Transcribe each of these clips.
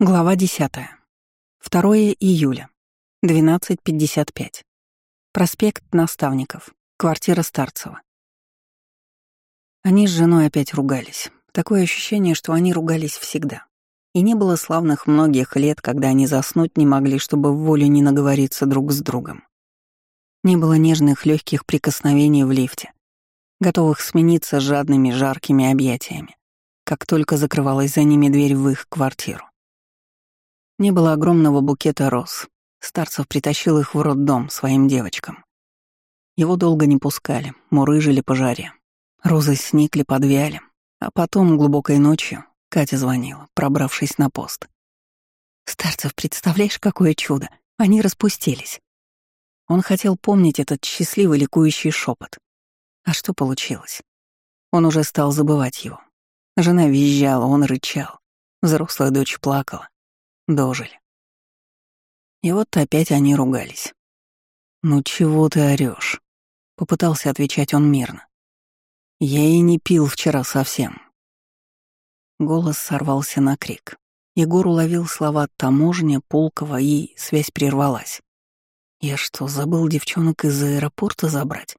Глава 10. 2 июля. 12.55. Проспект Наставников. Квартира Старцева. Они с женой опять ругались. Такое ощущение, что они ругались всегда. И не было славных многих лет, когда они заснуть не могли, чтобы в волю не наговориться друг с другом. Не было нежных легких прикосновений в лифте, готовых смениться жадными жаркими объятиями, как только закрывалась за ними дверь в их квартиру. Не было огромного букета роз. Старцев притащил их в роддом своим девочкам. Его долго не пускали, мурыжили по жаре. Розы сникли, подвяли. А потом, глубокой ночью, Катя звонила, пробравшись на пост. «Старцев, представляешь, какое чудо! Они распустились!» Он хотел помнить этот счастливый ликующий шепот. А что получилось? Он уже стал забывать его. Жена визжала, он рычал. Взрослая дочь плакала. Дожили. И вот опять они ругались. «Ну чего ты орёшь?» — попытался отвечать он мирно. «Я и не пил вчера совсем». Голос сорвался на крик. Егор уловил слова «таможня», «Пулкова» и связь прервалась. «Я что, забыл девчонок из аэропорта забрать?»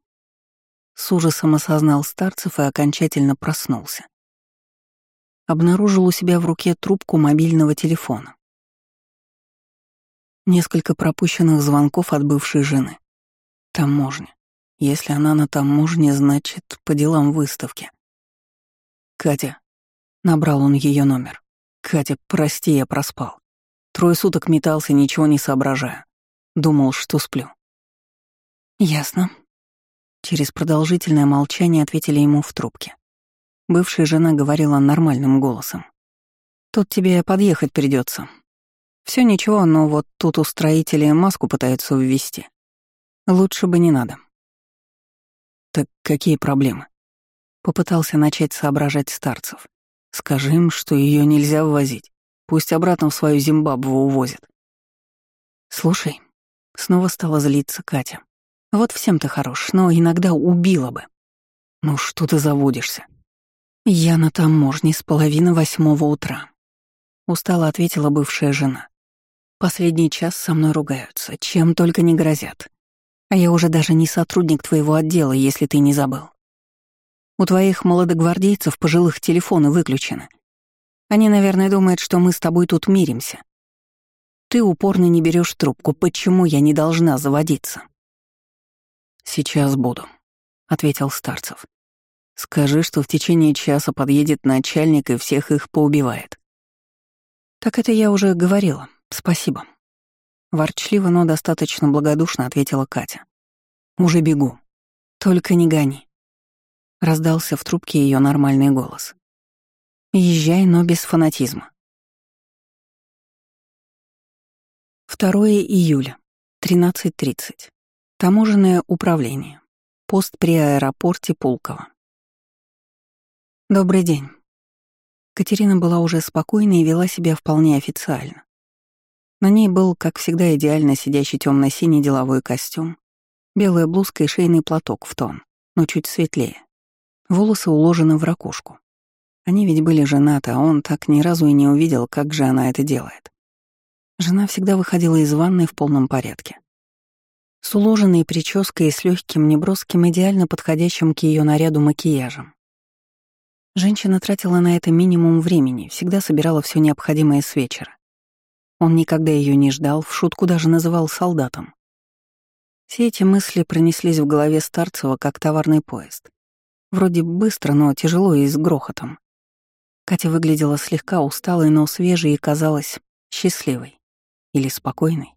С ужасом осознал Старцев и окончательно проснулся. Обнаружил у себя в руке трубку мобильного телефона. Несколько пропущенных звонков от бывшей жены. Таможня. Если она на таможне, значит, по делам выставки. «Катя». Набрал он ее номер. «Катя, прости, я проспал. Трое суток метался, ничего не соображая. Думал, что сплю». «Ясно». Через продолжительное молчание ответили ему в трубке. Бывшая жена говорила нормальным голосом. «Тут тебе подъехать придется. Все ничего, но вот тут у строителей маску пытаются ввести. Лучше бы не надо. Так какие проблемы? Попытался начать соображать старцев. Скажи им, что ее нельзя ввозить. Пусть обратно в свою Зимбабву увозят. Слушай, снова стала злиться Катя. Вот всем ты хорош, но иногда убила бы. Ну что ты заводишься? Я на таможне с половины восьмого утра. Устало ответила бывшая жена. Последний час со мной ругаются, чем только не грозят. А я уже даже не сотрудник твоего отдела, если ты не забыл. У твоих молодогвардейцев пожилых телефоны выключены. Они, наверное, думают, что мы с тобой тут миримся. Ты упорно не берешь трубку. Почему я не должна заводиться? Сейчас буду, ответил Старцев. Скажи, что в течение часа подъедет начальник и всех их поубивает. Так это я уже говорила. «Спасибо». Ворчливо, но достаточно благодушно ответила Катя. «Уже бегу. Только не гони». Раздался в трубке ее нормальный голос. «Езжай, но без фанатизма». 2 июля, 13.30. Таможенное управление. Пост при аэропорте Пулково. Добрый день. Катерина была уже спокойна и вела себя вполне официально. На ней был, как всегда, идеально сидящий темно синий деловой костюм, белая блузка и шейный платок в тон, но чуть светлее. Волосы уложены в ракушку. Они ведь были женаты, а он так ни разу и не увидел, как же она это делает. Жена всегда выходила из ванной в полном порядке. С уложенной прической и с легким, неброским, идеально подходящим к ее наряду макияжем. Женщина тратила на это минимум времени, всегда собирала все необходимое с вечера. Он никогда ее не ждал, в шутку даже называл солдатом. Все эти мысли пронеслись в голове Старцева, как товарный поезд. Вроде быстро, но тяжело и с грохотом. Катя выглядела слегка усталой, но свежей и казалась счастливой. Или спокойной.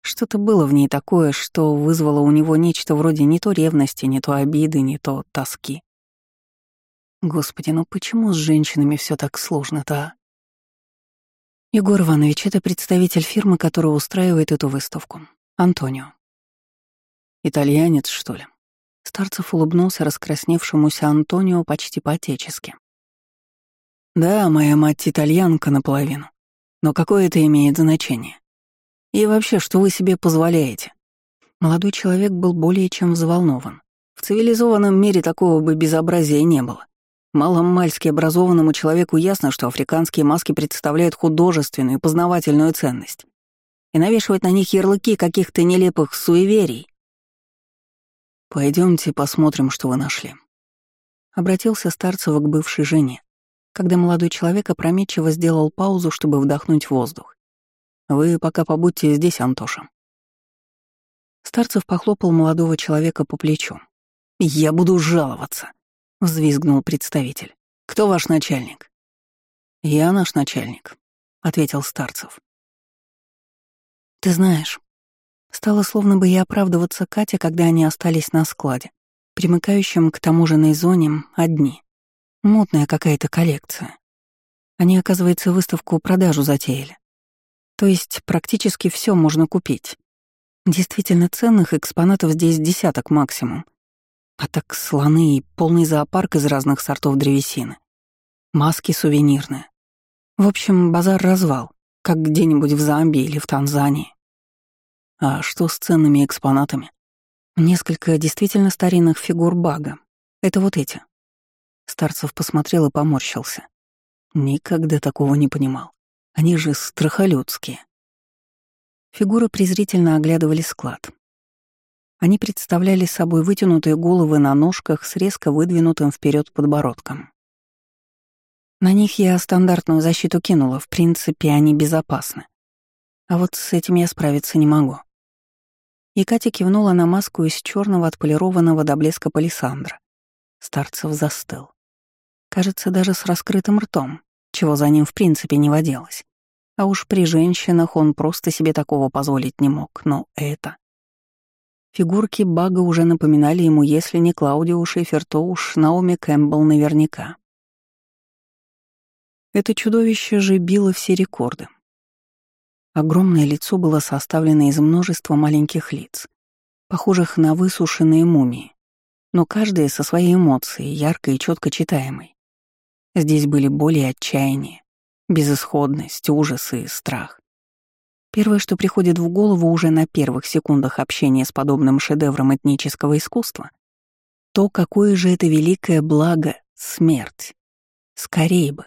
Что-то было в ней такое, что вызвало у него нечто вроде не то ревности, не то обиды, не то тоски. Господи, ну почему с женщинами все так сложно-то, а? Егор Иванович — это представитель фирмы, которая устраивает эту выставку. Антонио. Итальянец, что ли? Старцев улыбнулся раскрасневшемуся Антонио почти по-отечески. «Да, моя мать итальянка наполовину. Но какое это имеет значение? И вообще, что вы себе позволяете?» Молодой человек был более чем взволнован. В цивилизованном мире такого бы безобразия не было. Маломальски образованному человеку ясно, что африканские маски представляют художественную и познавательную ценность. И навешивать на них ярлыки каких-то нелепых суеверий. Пойдемте посмотрим, что вы нашли. Обратился Старцев к бывшей жене, когда молодой человек опрометчиво сделал паузу, чтобы вдохнуть воздух. «Вы пока побудьте здесь, Антоша». Старцев похлопал молодого человека по плечу. «Я буду жаловаться», — взвизгнул представитель. «Кто ваш начальник?» «Я наш начальник», — ответил Старцев. «Ты знаешь, стало словно бы и оправдываться Катя, когда они остались на складе, примыкающем к таможенной зоне, одни. Мутная какая-то коллекция. Они, оказывается, выставку-продажу затеяли. То есть практически все можно купить. Действительно ценных экспонатов здесь десяток максимум. А так слоны и полный зоопарк из разных сортов древесины. Маски сувенирные. В общем, базар-развал, как где-нибудь в Замбии или в Танзании. А что с ценными экспонатами? Несколько действительно старинных фигур бага. Это вот эти. Старцев посмотрел и поморщился. Никогда такого не понимал. Они же страхолюдские. Фигуры презрительно оглядывали склад. Они представляли собой вытянутые головы на ножках с резко выдвинутым вперед подбородком. На них я стандартную защиту кинула, в принципе, они безопасны. А вот с этим я справиться не могу. И Катя кивнула на маску из черного отполированного до блеска палисандра. Старцев застыл. Кажется, даже с раскрытым ртом чего за ним в принципе не водилось. А уж при женщинах он просто себе такого позволить не мог, но это... Фигурки Бага уже напоминали ему, если не Клаудио Шифер, то уж Наоми Кэмпбелл наверняка. Это чудовище же било все рекорды. Огромное лицо было составлено из множества маленьких лиц, похожих на высушенные мумии, но каждая со своей эмоцией, яркой и четко читаемой. Здесь были боли и отчаяние, безысходность, ужас и страх. Первое, что приходит в голову уже на первых секундах общения с подобным шедевром этнического искусства, то, какое же это великое благо — смерть. Скорее бы.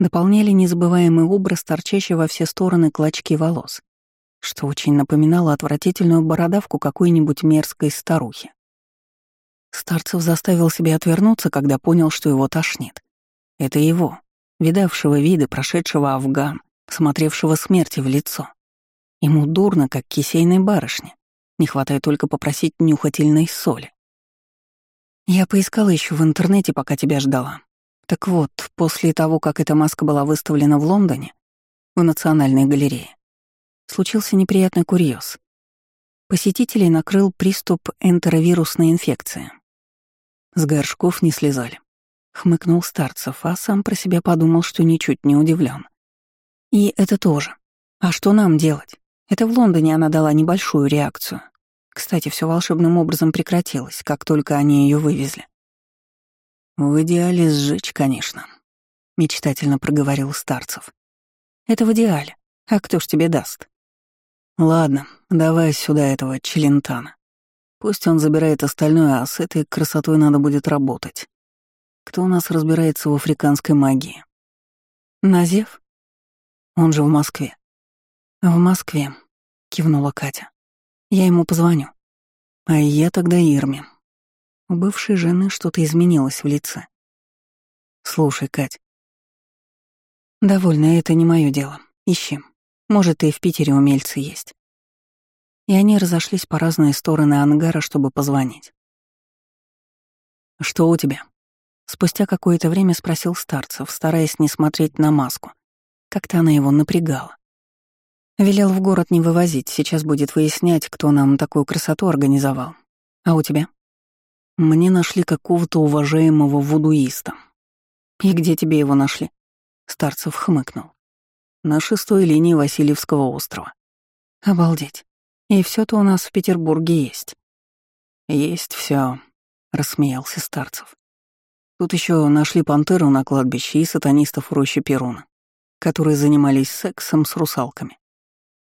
Дополняли незабываемый образ, торчащий во все стороны клочки волос, что очень напоминало отвратительную бородавку какой-нибудь мерзкой старухи. Старцев заставил себя отвернуться, когда понял, что его тошнит. Это его, видавшего виды, прошедшего Афган, смотревшего смерти в лицо. Ему дурно, как кисейной барышне. Не хватает только попросить нюхательной соли. Я поискала еще в интернете, пока тебя ждала. Так вот, после того, как эта маска была выставлена в Лондоне, в Национальной галерее, случился неприятный курьез. Посетителей накрыл приступ энтеровирусной инфекции. С горшков не слезали. Хмыкнул Старцев, а сам про себя подумал, что ничуть не удивлен. И это тоже. А что нам делать? Это в Лондоне она дала небольшую реакцию. Кстати, все волшебным образом прекратилось, как только они ее вывезли. «В идеале сжечь, конечно», — мечтательно проговорил Старцев. «Это в идеале. А кто ж тебе даст?» «Ладно, давай сюда этого Челентана. Пусть он забирает остальное, а с этой красотой надо будет работать. Кто у нас разбирается в африканской магии? Назев? Он же в Москве. В Москве, кивнула Катя. Я ему позвоню. А я тогда Ирме. У бывшей жены что-то изменилось в лице. Слушай, Кать. Довольно, это не мое дело. Ищи. Может, и в Питере умельцы есть. И они разошлись по разные стороны ангара, чтобы позвонить. «Что у тебя?» Спустя какое-то время спросил Старцев, стараясь не смотреть на маску. Как-то она его напрягала. Велел в город не вывозить, сейчас будет выяснять, кто нам такую красоту организовал. А у тебя? Мне нашли какого-то уважаемого вудуиста. И где тебе его нашли? Старцев хмыкнул. На шестой линии Васильевского острова. Обалдеть. И все то у нас в Петербурге есть. Есть все, рассмеялся Старцев. Тут еще нашли пантеру на кладбище и сатанистов в роще Перуна, которые занимались сексом с русалками.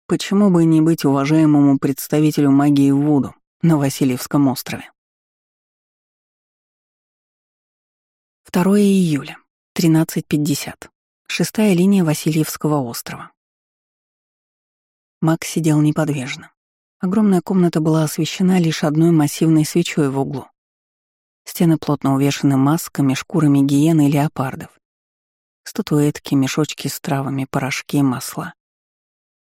Почему бы не быть уважаемому представителю магии Вуду на Васильевском острове? 2 июля, 13.50. Шестая линия Васильевского острова. Макс сидел неподвижно. Огромная комната была освещена лишь одной массивной свечой в углу. Стены плотно увешаны масками, шкурами гиен и леопардов. Статуэтки, мешочки с травами, порошки, масла.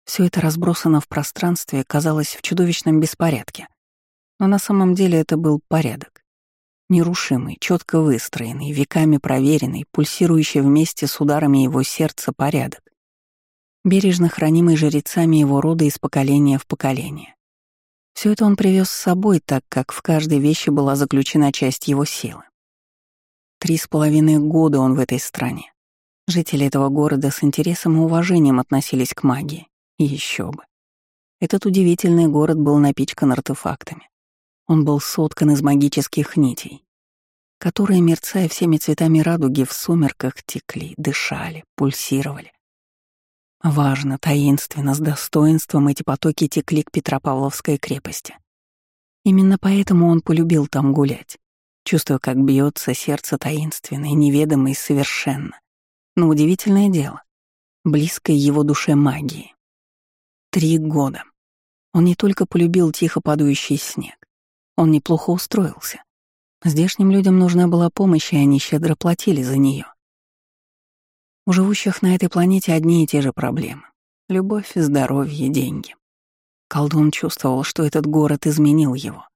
Все это разбросано в пространстве, казалось в чудовищном беспорядке. Но на самом деле это был порядок. Нерушимый, четко выстроенный, веками проверенный, пульсирующий вместе с ударами его сердца порядок. Бережно хранимый жрецами его рода из поколения в поколение. Все это он привез с собой, так как в каждой вещи была заключена часть его силы. Три с половиной года он в этой стране. Жители этого города с интересом и уважением относились к магии. Еще бы. Этот удивительный город был напичкан артефактами. Он был соткан из магических нитей, которые, мерцая всеми цветами радуги, в сумерках текли, дышали, пульсировали. Важно, таинственно, с достоинством эти потоки текли к Петропавловской крепости. Именно поэтому он полюбил там гулять, чувствуя, как бьется сердце таинственное, неведомое и совершенно. Но удивительное дело, близкой его душе магии. Три года. Он не только полюбил тихо падающий снег, он неплохо устроился. Здешним людям нужна была помощь, и они щедро платили за нее. У живущих на этой планете одни и те же проблемы. Любовь, здоровье, деньги. Колдун чувствовал, что этот город изменил его.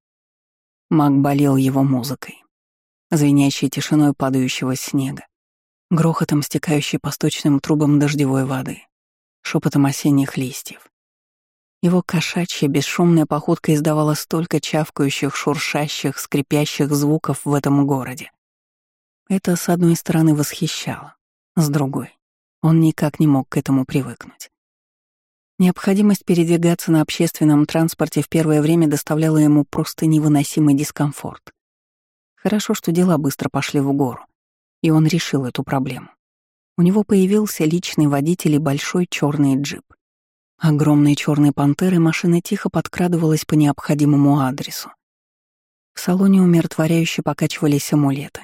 Маг болел его музыкой, звенящей тишиной падающего снега, грохотом стекающей по сточным трубам дождевой воды, шепотом осенних листьев, его кошачья бесшумная походка издавала столько чавкающих, шуршащих, скрипящих звуков в этом городе. Это, с одной стороны, восхищало, с другой — он никак не мог к этому привыкнуть. Необходимость передвигаться на общественном транспорте в первое время доставляла ему просто невыносимый дискомфорт. Хорошо, что дела быстро пошли в гору, и он решил эту проблему. У него появился личный водитель и большой черный джип. Огромной черной пантерой машина тихо подкрадывалась по необходимому адресу. В салоне умиротворяюще покачивались амулеты,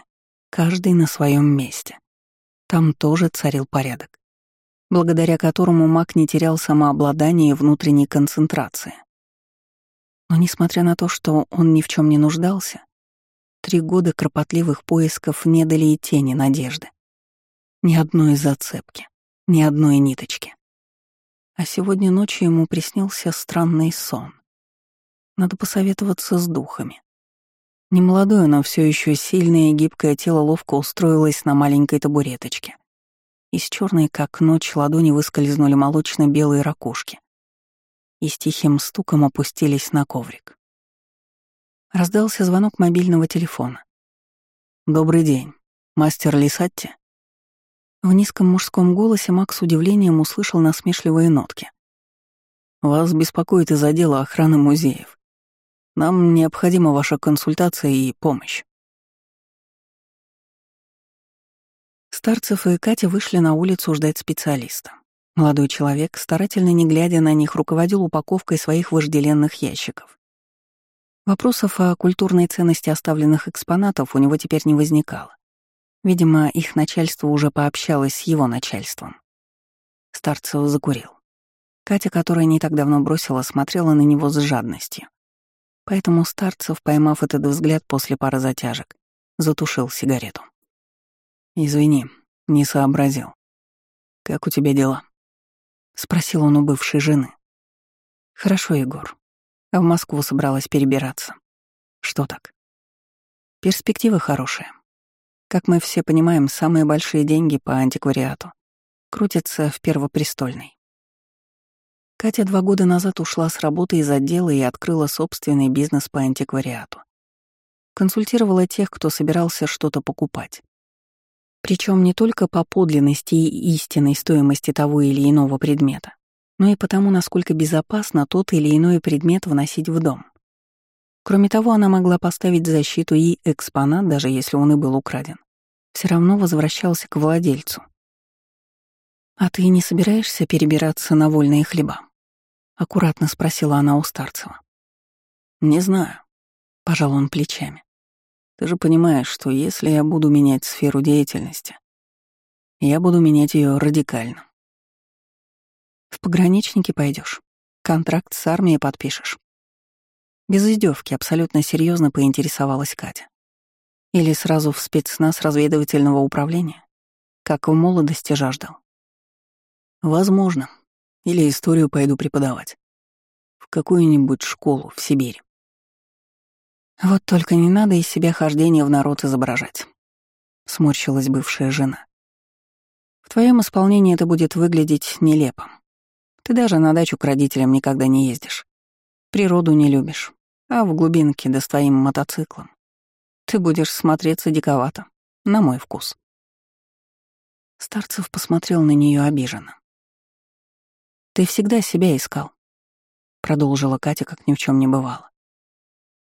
каждый на своем месте. Там тоже царил порядок, благодаря которому маг не терял самообладание и внутренней концентрации. Но несмотря на то, что он ни в чем не нуждался, три года кропотливых поисков не дали и тени надежды. Ни одной зацепки, ни одной ниточки. А сегодня ночью ему приснился странный сон. Надо посоветоваться с духами. Немолодое, но все еще сильное и гибкое тело ловко устроилось на маленькой табуреточке. Из черной, как ночь, ладони выскользнули молочно-белые ракушки и с тихим стуком опустились на коврик. Раздался звонок мобильного телефона. «Добрый день. Мастер Лисатти?» В низком мужском голосе Макс с удивлением услышал насмешливые нотки. «Вас беспокоит из-за дела охраны музеев. Нам необходима ваша консультация и помощь». Старцев и Катя вышли на улицу ждать специалиста. Молодой человек, старательно не глядя на них, руководил упаковкой своих вожделенных ящиков. Вопросов о культурной ценности оставленных экспонатов у него теперь не возникало. Видимо, их начальство уже пообщалось с его начальством. Старцев закурил. Катя, которая не так давно бросила, смотрела на него с жадностью. Поэтому Старцев, поймав этот взгляд после пары затяжек, затушил сигарету. «Извини, не сообразил. Как у тебя дела?» — спросил он у бывшей жены. «Хорошо, Егор. А в Москву собралась перебираться. Что так?» «Перспектива хорошая. Как мы все понимаем, самые большие деньги по антиквариату крутятся в Первопрестольной. Катя два года назад ушла с работы из отдела и открыла собственный бизнес по антиквариату. Консультировала тех, кто собирался что-то покупать. Причем не только по подлинности и истинной стоимости того или иного предмета, но и потому, насколько безопасно тот или иной предмет вносить в дом. Кроме того, она могла поставить защиту и экспонат, даже если он и был украден, все равно возвращался к владельцу. «А ты не собираешься перебираться на вольные хлеба?» — аккуратно спросила она у Старцева. «Не знаю», — пожал он плечами. Ты же понимаешь, что если я буду менять сферу деятельности, я буду менять ее радикально. В пограничники пойдешь, контракт с армией подпишешь. Без издевки абсолютно серьезно поинтересовалась Катя. Или сразу в спецназ разведывательного управления, как в молодости жаждал. Возможно. Или историю пойду преподавать. В какую-нибудь школу в Сибири. Вот только не надо из себя хождение в народ изображать. Сморщилась бывшая жена. В твоем исполнении это будет выглядеть нелепо. Ты даже на дачу к родителям никогда не ездишь. Природу не любишь, а в глубинке да с твоим мотоциклом. Ты будешь смотреться диковато, на мой вкус. Старцев посмотрел на нее обиженно. «Ты всегда себя искал», — продолжила Катя, как ни в чем не бывало.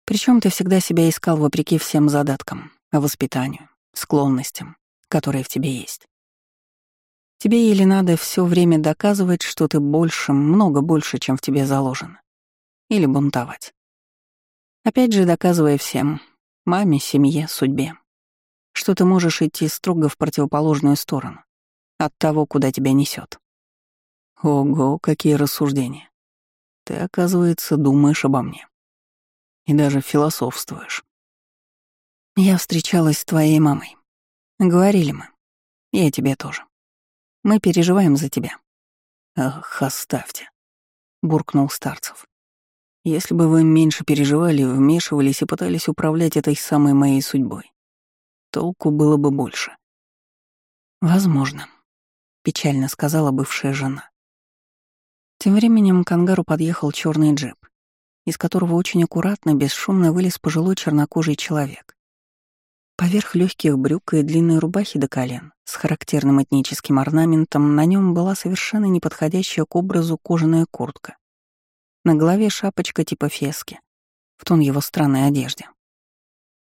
Причем ты всегда себя искал вопреки всем задаткам, воспитанию, склонностям, которые в тебе есть. Тебе или надо все время доказывать, что ты больше, много больше, чем в тебе заложено. Или бунтовать. Опять же, доказывая всем, маме, семье, судьбе, что ты можешь идти строго в противоположную сторону от того, куда тебя несет. Ого, какие рассуждения. Ты, оказывается, думаешь обо мне. И даже философствуешь. Я встречалась с твоей мамой. Говорили мы. Я тебе тоже. Мы переживаем за тебя». «Ах, оставьте», — буркнул Старцев. «Если бы вы меньше переживали, вмешивались и пытались управлять этой самой моей судьбой, толку было бы больше». «Возможно», — печально сказала бывшая жена. Тем временем к ангару подъехал черный джип, из которого очень аккуратно, бесшумно вылез пожилой чернокожий человек. Поверх легких брюк и длинной рубахи до колен, с характерным этническим орнаментом, на нем была совершенно неподходящая к образу кожаная куртка. На голове шапочка типа фески, в тон его странной одежде.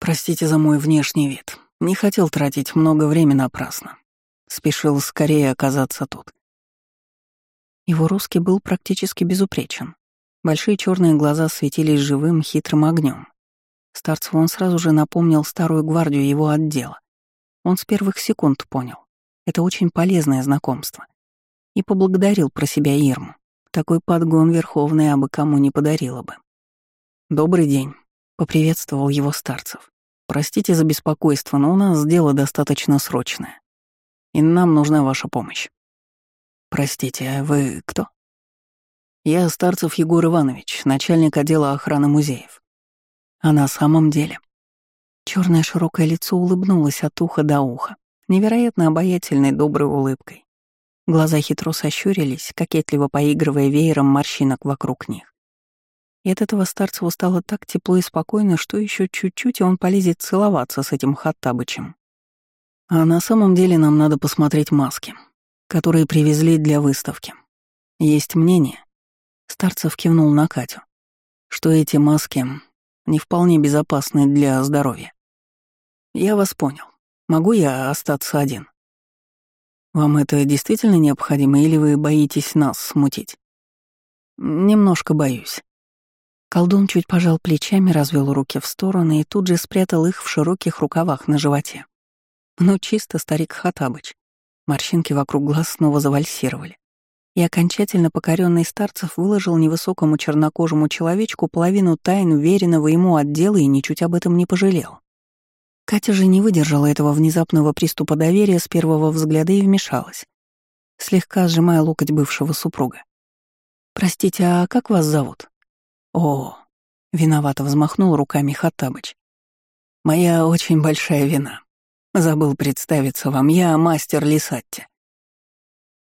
«Простите за мой внешний вид. Не хотел тратить много времени напрасно. Спешил скорее оказаться тут». Его русский был практически безупречен. Большие черные глаза светились живым, хитрым огнем. Старцеву он сразу же напомнил старую гвардию его отдела. Он с первых секунд понял. Это очень полезное знакомство. И поблагодарил про себя Ирму. Такой подгон Верховная абы кому не подарила бы. «Добрый день», — поприветствовал его Старцев. «Простите за беспокойство, но у нас дело достаточно срочное. И нам нужна ваша помощь». «Простите, а вы кто?» «Я Старцев Егор Иванович, начальник отдела охраны музеев. А на самом деле... Черное широкое лицо улыбнулось от уха до уха, невероятно обаятельной доброй улыбкой. Глаза хитро сощурились, кокетливо поигрывая веером морщинок вокруг них. И от этого Старцеву стало так тепло и спокойно, что еще чуть-чуть, и он полезет целоваться с этим Хаттабычем. А на самом деле нам надо посмотреть маски, которые привезли для выставки. Есть мнение, Старцев кивнул на Катю, что эти маски не вполне безопасны для здоровья. Я вас понял. Могу я остаться один? Вам это действительно необходимо или вы боитесь нас смутить? Немножко боюсь. Колдун чуть пожал плечами, развел руки в стороны и тут же спрятал их в широких рукавах на животе. Ну, чисто старик Хатабыч. Морщинки вокруг глаз снова завальсировали и окончательно покоренный старцев выложил невысокому чернокожему человечку половину тайн уверенного ему отдела и ничуть об этом не пожалел. Катя же не выдержала этого внезапного приступа доверия с первого взгляда и вмешалась, слегка сжимая локоть бывшего супруга. «Простите, а как вас зовут?» «О!» — виновато взмахнул руками Хаттабыч. «Моя очень большая вина. Забыл представиться вам, я мастер Лисатти.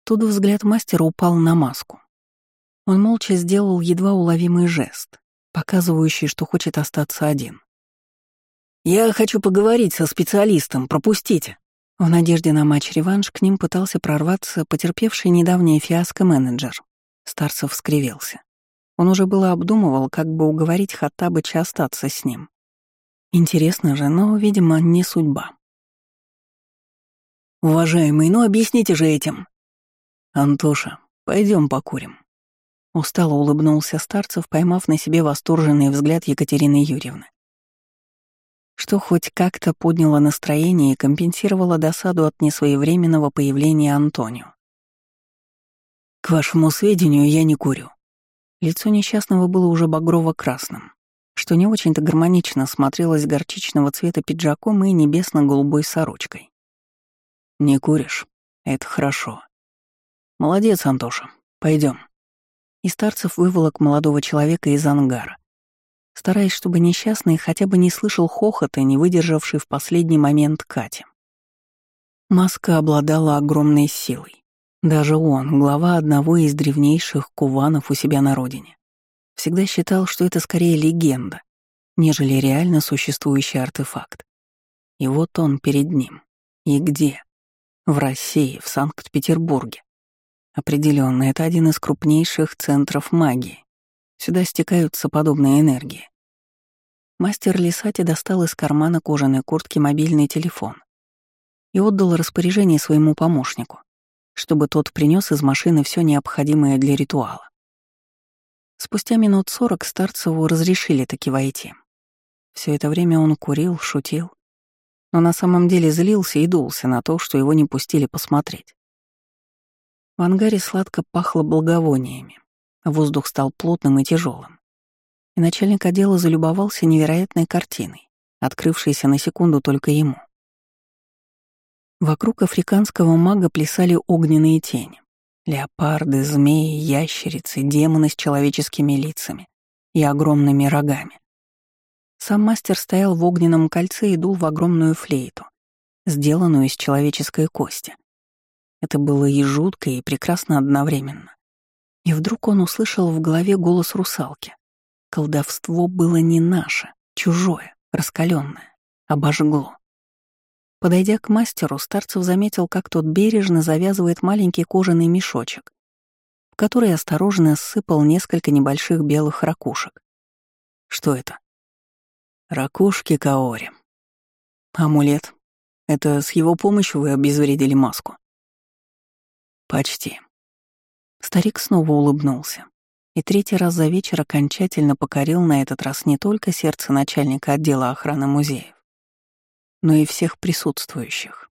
Тут взгляд мастера упал на маску. Он молча сделал едва уловимый жест, показывающий, что хочет остаться один. «Я хочу поговорить со специалистом, пропустите!» В надежде на матч-реванш к ним пытался прорваться потерпевший недавнее фиаско менеджер. Старцев скривился. Он уже было обдумывал, как бы уговорить Хаттабыча остаться с ним. Интересно же, но, видимо, не судьба. «Уважаемый, ну объясните же этим!» «Антоша, пойдем покурим». Устало улыбнулся Старцев, поймав на себе восторженный взгляд Екатерины Юрьевны. Что хоть как-то подняло настроение и компенсировало досаду от несвоевременного появления Антонио. «К вашему сведению, я не курю». Лицо несчастного было уже багрово-красным, что не очень-то гармонично смотрелось горчичного цвета пиджаком и небесно-голубой сорочкой. «Не куришь? Это хорошо. Молодец, Антоша. Пойдем. И Старцев выволок молодого человека из ангара, стараясь, чтобы несчастный хотя бы не слышал хохота, не выдержавший в последний момент Кати. Маска обладала огромной силой. Даже он, глава одного из древнейших куванов у себя на родине, всегда считал, что это скорее легенда, нежели реально существующий артефакт. И вот он перед ним. И где? В России, в Санкт-Петербурге. Определенно, это один из крупнейших центров магии. Сюда стекаются подобные энергии. Мастер Лисати достал из кармана кожаной куртки мобильный телефон и отдал распоряжение своему помощнику, чтобы тот принес из машины все необходимое для ритуала. Спустя минут сорок Старцеву разрешили таки войти. Все это время он курил, шутил, но на самом деле злился и дулся на то, что его не пустили посмотреть. В ангаре сладко пахло благовониями. Воздух стал плотным и тяжелым. И начальник отдела залюбовался невероятной картиной, открывшейся на секунду только ему. Вокруг африканского мага плясали огненные тени. Леопарды, змеи, ящерицы, демоны с человеческими лицами и огромными рогами. Сам мастер стоял в огненном кольце и дул в огромную флейту, сделанную из человеческой кости. Это было и жутко, и прекрасно одновременно. И вдруг он услышал в голове голос русалки. Колдовство было не наше, чужое, раскаленное, обожгло. Подойдя к мастеру, Старцев заметил, как тот бережно завязывает маленький кожаный мешочек, в который осторожно сыпал несколько небольших белых ракушек. Что это? Ракушки Каори. Амулет. Это с его помощью вы обезвредили маску? Почти. Старик снова улыбнулся. И третий раз за вечер окончательно покорил на этот раз не только сердце начальника отдела охраны музеев, но и всех присутствующих.